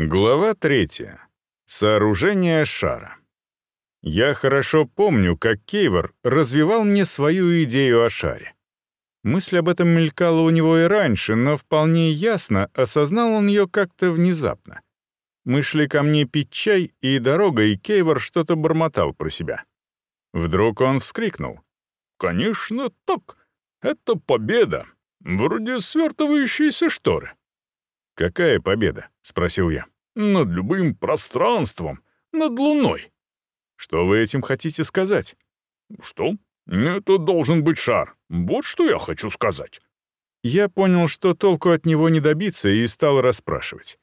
Глава третья. Сооружение шара. Я хорошо помню, как Кейвор развивал мне свою идею о шаре. Мысль об этом мелькала у него и раньше, но вполне ясно осознал он ее как-то внезапно. Мы шли ко мне пить чай, и дорогой Кейвор что-то бормотал про себя. Вдруг он вскрикнул. «Конечно так. Это победа. Вроде свертывающиеся шторы». «Какая победа?» — спросил я. «Над любым пространством. Над Луной». «Что вы этим хотите сказать?» «Что? Это должен быть шар. Вот что я хочу сказать». Я понял, что толку от него не добиться, и стал расспрашивать.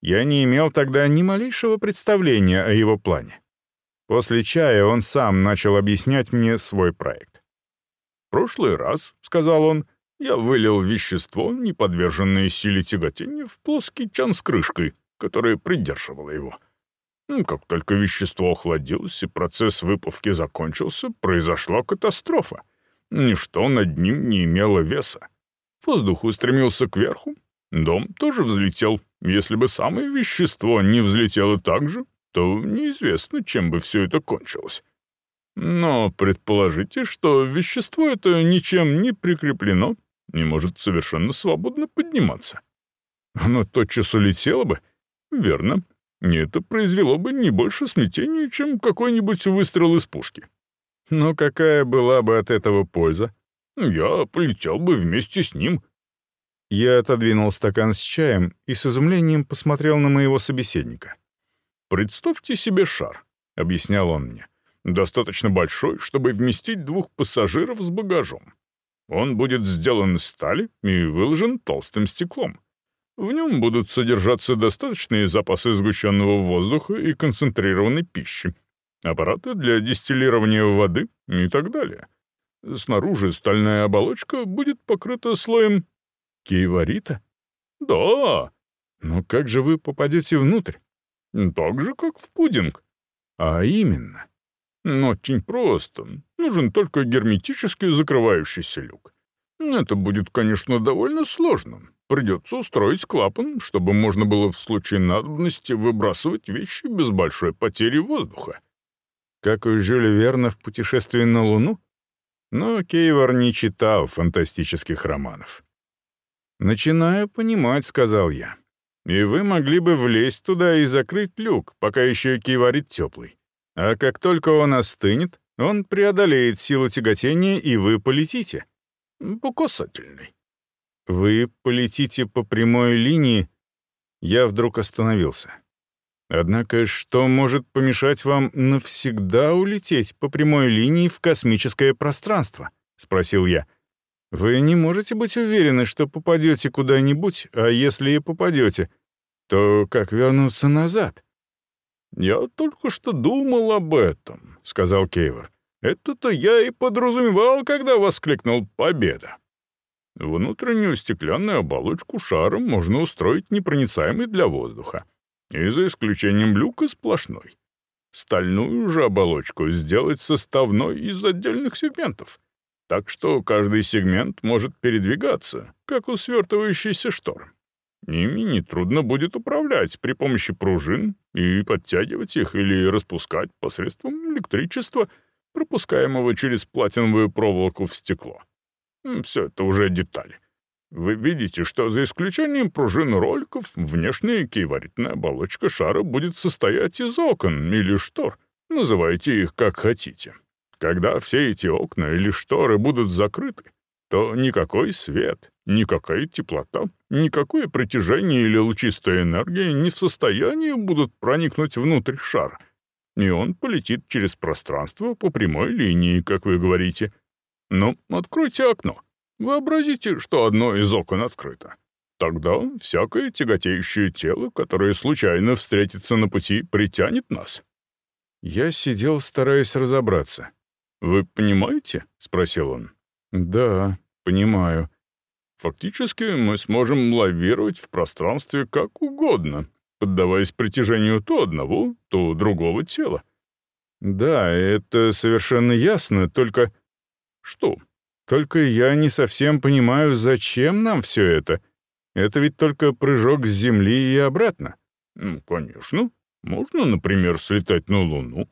Я не имел тогда ни малейшего представления о его плане. После чая он сам начал объяснять мне свой проект. «В прошлый раз», — сказал он, я вылил вещество, не подверженное силе тяготения, в плоский чан с крышкой, которая придерживала его. Ну, как только вещество охладилось и процесс выплавки закончился, произошла катастрофа. Ничто над ним не имело веса. Воздух устремился кверху, дом тоже взлетел. Если бы самое вещество не взлетело так же, то неизвестно, чем бы все это кончилось. Но предположите, что вещество это ничем не прикреплено не может совершенно свободно подниматься. Оно тотчас улетело бы, верно, и это произвело бы не больше смятения, чем какой-нибудь выстрел из пушки. Но какая была бы от этого польза? Я полетел бы вместе с ним. Я отодвинул стакан с чаем и с изумлением посмотрел на моего собеседника. «Представьте себе шар», — объяснял он мне, — «достаточно большой, чтобы вместить двух пассажиров с багажом. Он будет сделан из стали и выложен толстым стеклом. В нем будут содержаться достаточные запасы сгущенного воздуха и концентрированной пищи, аппараты для дистиллирования воды и так далее. Снаружи стальная оболочка будет покрыта слоем киеварита. Да. Но как же вы попадете внутрь? Так же, как в пудинг. А именно? Очень просто. Нужен только герметически закрывающийся люк. Это будет, конечно, довольно сложно. Придется устроить клапан, чтобы можно было в случае надобности выбрасывать вещи без большой потери воздуха. Как у Жюля Верна в «Путешествии на Луну»? Но Кейвор не читал фантастических романов. «Начинаю понимать», — сказал я. «И вы могли бы влезть туда и закрыть люк, пока еще киеварит теплый. А как только он остынет, он преодолеет силу тяготения, и вы полетите. По касательной. Вы полетите по прямой линии. Я вдруг остановился. Однако что может помешать вам навсегда улететь по прямой линии в космическое пространство? Спросил я. Вы не можете быть уверены, что попадете куда-нибудь, а если и попадете, то как вернуться назад? «Я только что думал об этом», — сказал Кейвор. «Это-то я и подразумевал, когда воскликнул «Победа». Внутреннюю стеклянную оболочку шара можно устроить непроницаемой для воздуха, и за исключением люка сплошной. Стальную же оболочку сделать составной из отдельных сегментов, так что каждый сегмент может передвигаться, как у свертывающейся шторы. Ими нетрудно будет управлять при помощи пружин и подтягивать их или распускать посредством электричества, пропускаемого через платиновую проволоку в стекло. Все это уже детали. Вы видите, что за исключением пружин роликов, внешняя киеваритная оболочка шара будет состоять из окон или штор, называйте их как хотите. Когда все эти окна или шторы будут закрыты, то никакой свет, никакая теплота, никакое притяжение или лучистая энергия не в состоянии будут проникнуть внутрь шара, и он полетит через пространство по прямой линии, как вы говорите. Ну, откройте окно. Вообразите, что одно из окон открыто. Тогда всякое тяготеющее тело, которое случайно встретится на пути, притянет нас. Я сидел, стараясь разобраться. «Вы понимаете?» — спросил он. «Да, понимаю. Фактически мы сможем лавировать в пространстве как угодно, поддаваясь притяжению то одного, то другого тела». «Да, это совершенно ясно, только...» «Что?» «Только я не совсем понимаю, зачем нам все это. Это ведь только прыжок с Земли и обратно». Ну, конечно. Можно, например, слетать на Луну.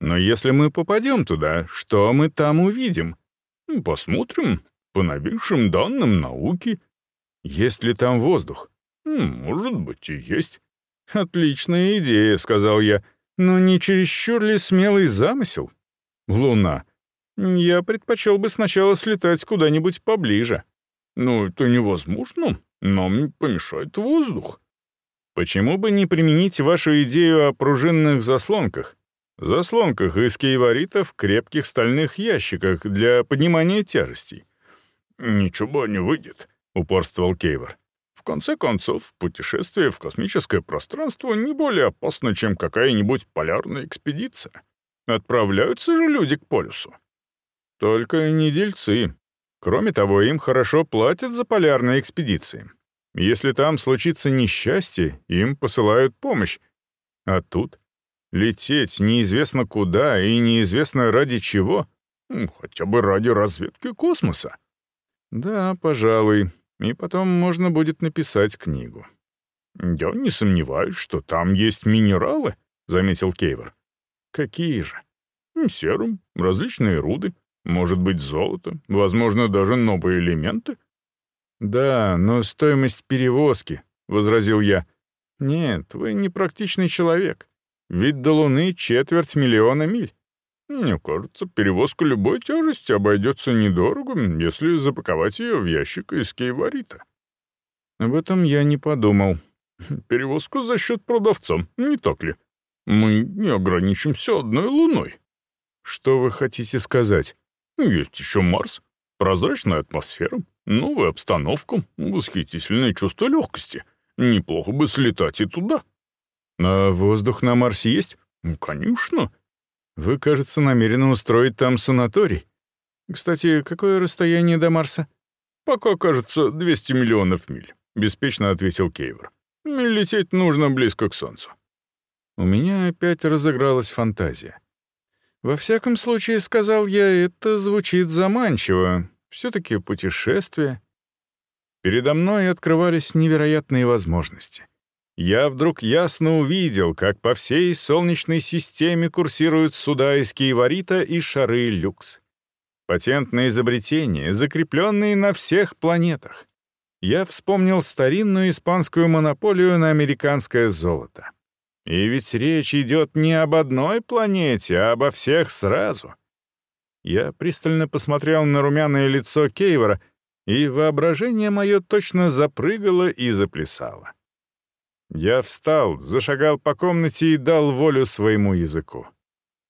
Но если мы попадем туда, что мы там увидим? Ну, посмотрим по новейшим данным науки. Есть ли там воздух? Может быть, и есть. Отличная идея, сказал я. Но не чересчур ли смелый замысел? Луна. Я предпочел бы сначала слетать куда-нибудь поближе. Ну, это невозможно. Нам помешает воздух. Почему бы не применить вашу идею о пружинных заслонках? Заслонках из кейворита в крепких стальных ящиках для поднимания тяжестей. «Ничего не выйдет», — упорствовал Кейвор. «В конце концов, путешествие в космическое пространство не более опасно, чем какая-нибудь полярная экспедиция. Отправляются же люди к полюсу». «Только не дельцы. Кроме того, им хорошо платят за полярные экспедиции. Если там случится несчастье, им посылают помощь. А тут лететь неизвестно куда и неизвестно ради чего, хотя бы ради разведки космоса. Да, пожалуй, и потом можно будет написать книгу. «Я не сомневаюсь, что там есть минералы», — заметил Кейвор. «Какие же?» «Серум, различные руды, может быть, золото, возможно, даже новые элементы». «Да, но стоимость перевозки», — возразил я. «Нет, вы непрактичный человек. Ведь до Луны четверть миллиона миль». «Мне кажется, перевозка любой тяжести обойдется недорого, если запаковать ее в ящик из кейварита». Об этом я не подумал. Перевозка за счет продавца, не так ли? Мы не ограничимся одной луной. Что вы хотите сказать? Есть еще Марс, прозрачная атмосфера, новая обстановка, восхитительное чувство легкости. Неплохо бы слетать и туда. А воздух на Марсе есть? Конечно. Вы, кажется, намерены устроить там санаторий. Кстати, какое расстояние до Марса? Пока, кажется, 200 миллионов миль, беспечно ответил Кейвор. Лететь нужно близко к Солнцу. У меня опять разыгралась фантазия. Во всяком случае, сказал я, это звучит заманчиво. Все-таки путешествие. Передо мной открывались невероятные возможности. Я вдруг ясно увидел, как по всей Солнечной системе курсируют суда из Киеварита и шары люкс. Патентные изобретения, закрепленные на всех планетах. Я вспомнил старинную испанскую монополию на американское золото. И ведь речь идет не об одной планете, а обо всех сразу. Я пристально посмотрел на румяное лицо Кейвора, и воображение мое точно запрыгало и заплясало. Я встал, зашагал по комнате и дал волю своему языку.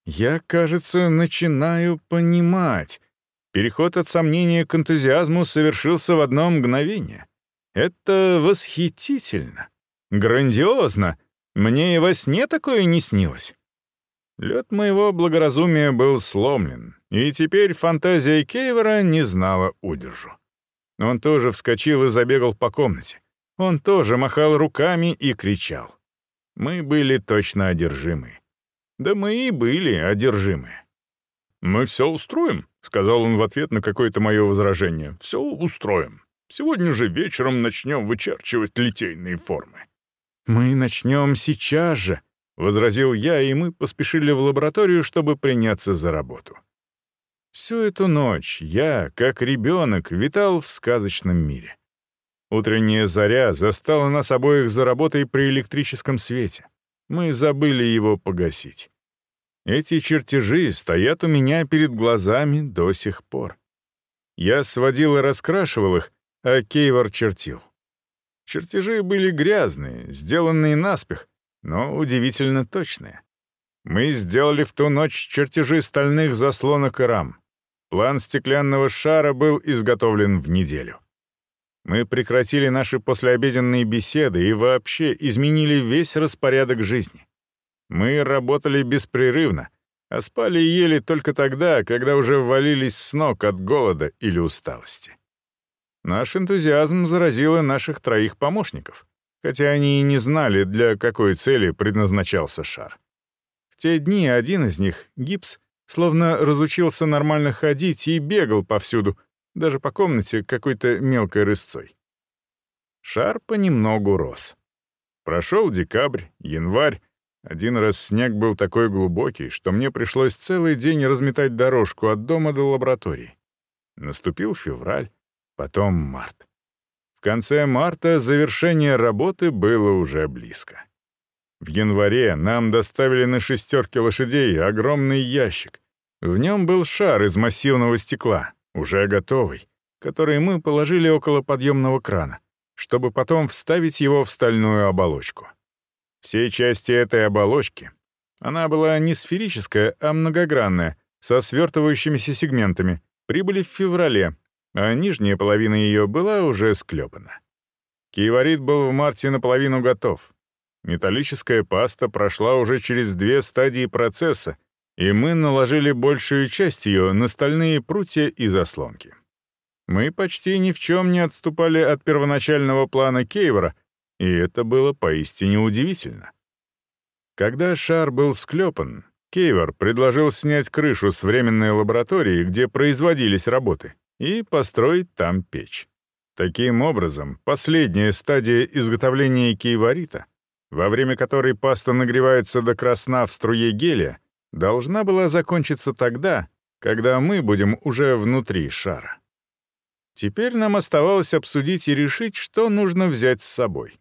Я, кажется, начинаю понимать. Переход от сомнения к энтузиазму совершился в одно мгновение. Это восхитительно, грандиозно — мне и во сне такое не снилось. Лед моего благоразумия был сломлен, и теперь фантазия Кейвера не знала удержу. Он тоже вскочил и забегал по комнате. Он тоже махал руками и кричал. Мы были точно одержимы. Да мы и были одержимы. «Мы все устроим», — сказал он в ответ на какое-то мое возражение. «Все устроим. Сегодня же вечером начнем вычерчивать литейные формы». «Мы начнем сейчас же», — возразил я, и мы поспешили в лабораторию, чтобы приняться за работу. Всю эту ночь я, как ребенок, витал в сказочном мире. Утренняя заря застала нас обоих за работой при электрическом свете. Мы забыли его погасить. Эти чертежи стоят у меня перед глазами до сих пор. Я сводил и раскрашивал их, а Кейвор чертил. Чертежи были грязные, сделанные наспех, но удивительно точные. Мы сделали в ту ночь чертежи стальных заслонок и рам. План стеклянного шара был изготовлен в неделю. Мы прекратили наши послеобеденные беседы и вообще изменили весь распорядок жизни. Мы работали беспрерывно, а спали и ели только тогда, когда уже валились с ног от голода или усталости. Наш энтузиазм заразил и наших троих помощников, хотя они и не знали, для какой цели предназначался шар. В те дни один из них, Гипс, словно разучился нормально ходить и бегал повсюду, даже по комнате какой-то мелкой рысцой. Шар понемногу рос. Прошел декабрь, январь. Один раз снег был такой глубокий, что мне пришлось целый день разметать дорожку от дома до лаборатории. Наступил февраль, потом март. В конце марта завершение работы было уже близко. В январе нам доставили на шестерке лошадей огромный ящик. В нем был шар из массивного стекла, уже готовый, который мы положили около подъемного крана, чтобы потом вставить его в стальную оболочку. Все части этой оболочки, она была не сферическая, а многогранная, со свертывающимися сегментами, прибыли в феврале, а нижняя половина ее была уже склепана. Киеварит был в марте наполовину готов. Металлическая паста прошла уже через две стадии процесса, и мы наложили большую часть ее на стальные прутья и заслонки. Мы почти ни в чем не отступали от первоначального плана Кейвора, и это было поистине удивительно. Когда шар был склепан, Кейвор предложил снять крышу с временной лаборатории, где производились работы, и построить там печь. Таким образом, последняя стадия изготовления кейворита, во время которой паста нагревается до красна в струе гелия, должна была закончиться тогда, когда мы будем уже внутри шара. Теперь нам оставалось обсудить и решить, что нужно взять с собой.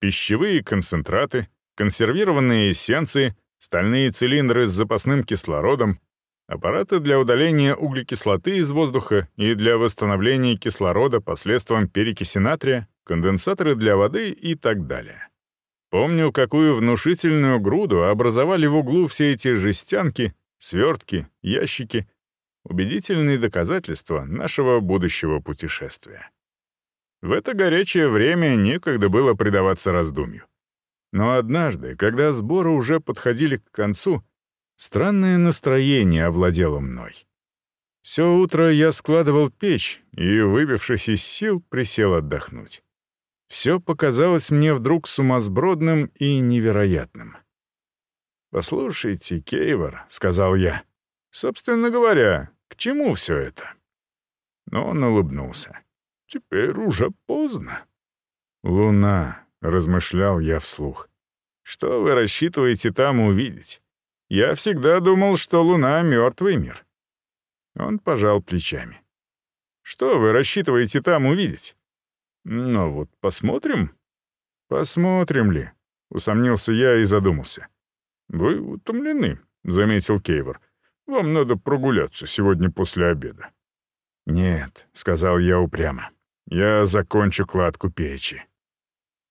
Пищевые концентраты, консервированные эссенции — стальные цилиндры с запасным кислородом, аппараты для удаления углекислоты из воздуха и для восстановления кислорода посредством перекиси натрия, конденсаторы для воды и так далее. Помню, какую внушительную груду образовали в углу все эти жестянки, свертки, ящики, убедительные доказательства нашего будущего путешествия. В это горячее время некогда было предаваться раздумью. Но однажды, когда сборы уже подходили к концу, странное настроение овладело мной. Все утро я складывал печь и, выбившись из сил, присел отдохнуть. Все показалось мне вдруг сумасбродным и невероятным. «Послушайте, Кейвор», — сказал я, — «собственно говоря, к чему все это?» Но он улыбнулся. «Теперь уже поздно». «Луна», — размышлял я вслух. «Что вы рассчитываете там увидеть? Я всегда думал, что Луна — мертвый мир». Он пожал плечами. «Что вы рассчитываете там увидеть?» «Ну вот, посмотрим». «Посмотрим ли?» — усомнился я и задумался. «Вы утомлены», — заметил Кейвор. «Вам надо прогуляться сегодня после обеда». «Нет», — сказал я упрямо. «Я закончу кладку печи».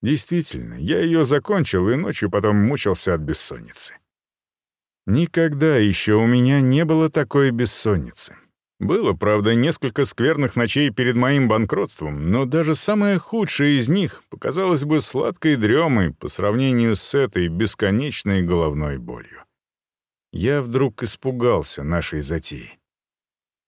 Действительно, я ее закончил и ночью потом мучился от бессонницы. Никогда еще у меня не было такой бессонницы. Было, правда, несколько скверных ночей перед моим банкротством, но даже самая худшая из них показалась бы сладкой дремой по сравнению с этой бесконечной головной болью. Я вдруг испугался нашей затеи.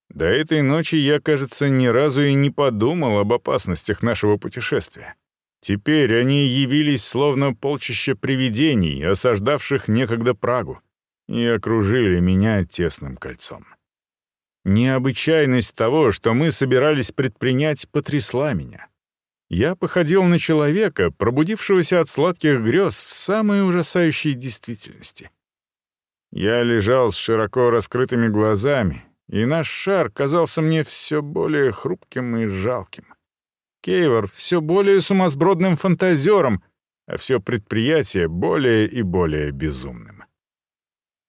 До этой ночи я, кажется, ни разу и не подумал об опасностях нашего путешествия. Теперь они явились словно полчища привидений, осаждавших некогда Прагу, и окружили меня тесным кольцом. Необычайность того, что мы собирались предпринять, потрясла меня. Я походил на человека, пробудившегося от сладких грез в самой ужасающей действительности. Я лежал с широко раскрытыми глазами, и наш шар казался мне все более хрупким и жалким. Кейвор все более сумасбродным фантазером, а все предприятие более и более безумным.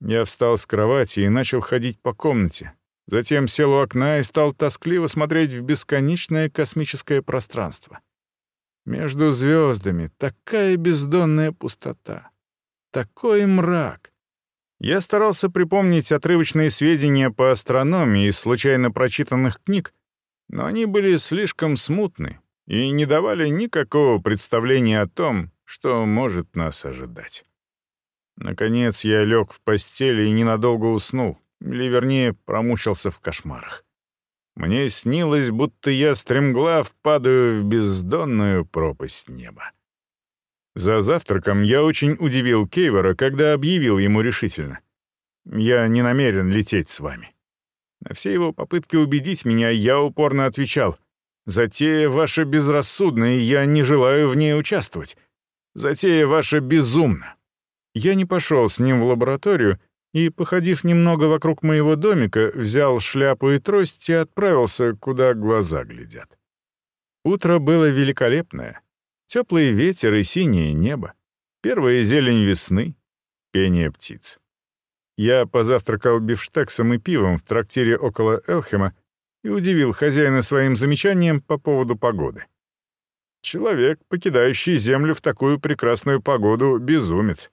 Я встал с кровати и начал ходить по комнате. Затем сел у окна и стал тоскливо смотреть в бесконечное космическое пространство. Между звездами такая бездонная пустота, такой мрак. Я старался припомнить отрывочные сведения по астрономии из случайно прочитанных книг, но они были слишком смутны, и не давали никакого представления о том, что может нас ожидать. Наконец я лег в постели и ненадолго уснул, или, вернее, промучился в кошмарах. Мне снилось, будто я стремглав падаю в бездонную пропасть неба. За завтраком я очень удивил Кейвора, когда объявил ему решительно. «Я не намерен лететь с вами». На все его попытки убедить меня я упорно отвечал — Затея ваша безрассудная, и я не желаю в ней участвовать. Затея ваша безумна». Я не пошел с ним в лабораторию и, походив немного вокруг моего домика, взял шляпу и трость и отправился, куда глаза глядят. Утро было великолепное. Теплый ветер и синее небо. Первая зелень весны. Пение птиц. Я позавтракал бифштексом и пивом в трактире около Элхема и удивил хозяина своим замечанием по поводу погоды. Человек, покидающий землю в такую прекрасную погоду, безумец.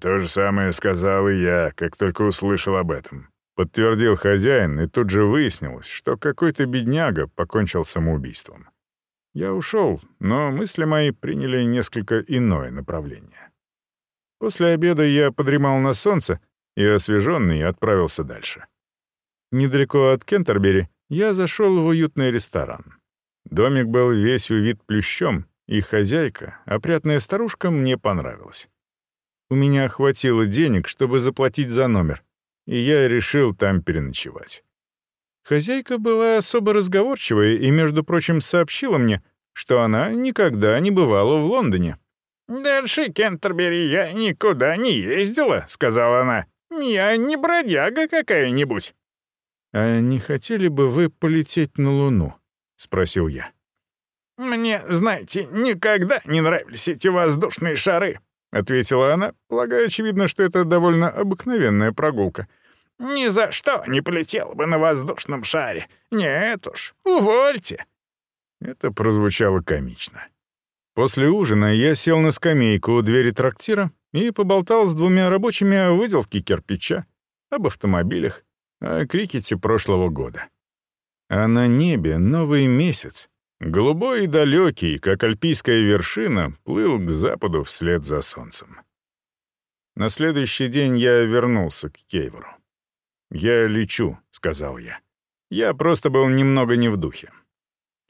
То же самое сказал и я, как только услышал об этом. Подтвердил хозяин, и тут же выяснилось, что какой-то бедняга покончил самоубийством. Я ушел, но мысли мои приняли несколько иное направление. После обеда я подремал на солнце и, освеженный, отправился дальше. Недалеко от Кентербери я зашел в уютный ресторан. Домик был весь увит плющом, и хозяйка, опрятная старушка, мне понравилась. У меня хватило денег, чтобы заплатить за номер, и я решил там переночевать. Хозяйка была особо разговорчивая и, между прочим, сообщила мне, что она никогда не бывала в Лондоне. «Дальше Кентербери я никуда не ездила», — сказала она. «Я не бродяга какая-нибудь». «А не хотели бы вы полететь на Луну?» — спросил я. «Мне, знаете, никогда не нравились эти воздушные шары», — ответила она, полагая, очевидно, что это довольно обыкновенная прогулка. «Ни за что не полетела бы на воздушном шаре. Нет уж, увольте». Это прозвучало комично. После ужина я сел на скамейку у двери трактира и поболтал с двумя рабочими о выделке кирпича, об автомобилях, о крикете прошлого года. А на небе новый месяц, Голубой и далекий, как альпийская вершина, плыл к западу вслед за солнцем. На следующий день я вернулся к Кейвору. «Я лечу», — сказал я. Я просто был немного не в духе.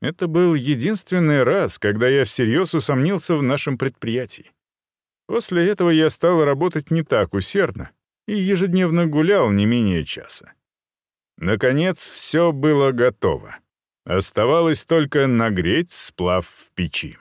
Это был единственный раз, когда я всерьез усомнился в нашем предприятии. После этого я стал работать не так усердно и ежедневно гулял не менее часа. Наконец, все было готово. Оставалось только нагреть сплав в печи.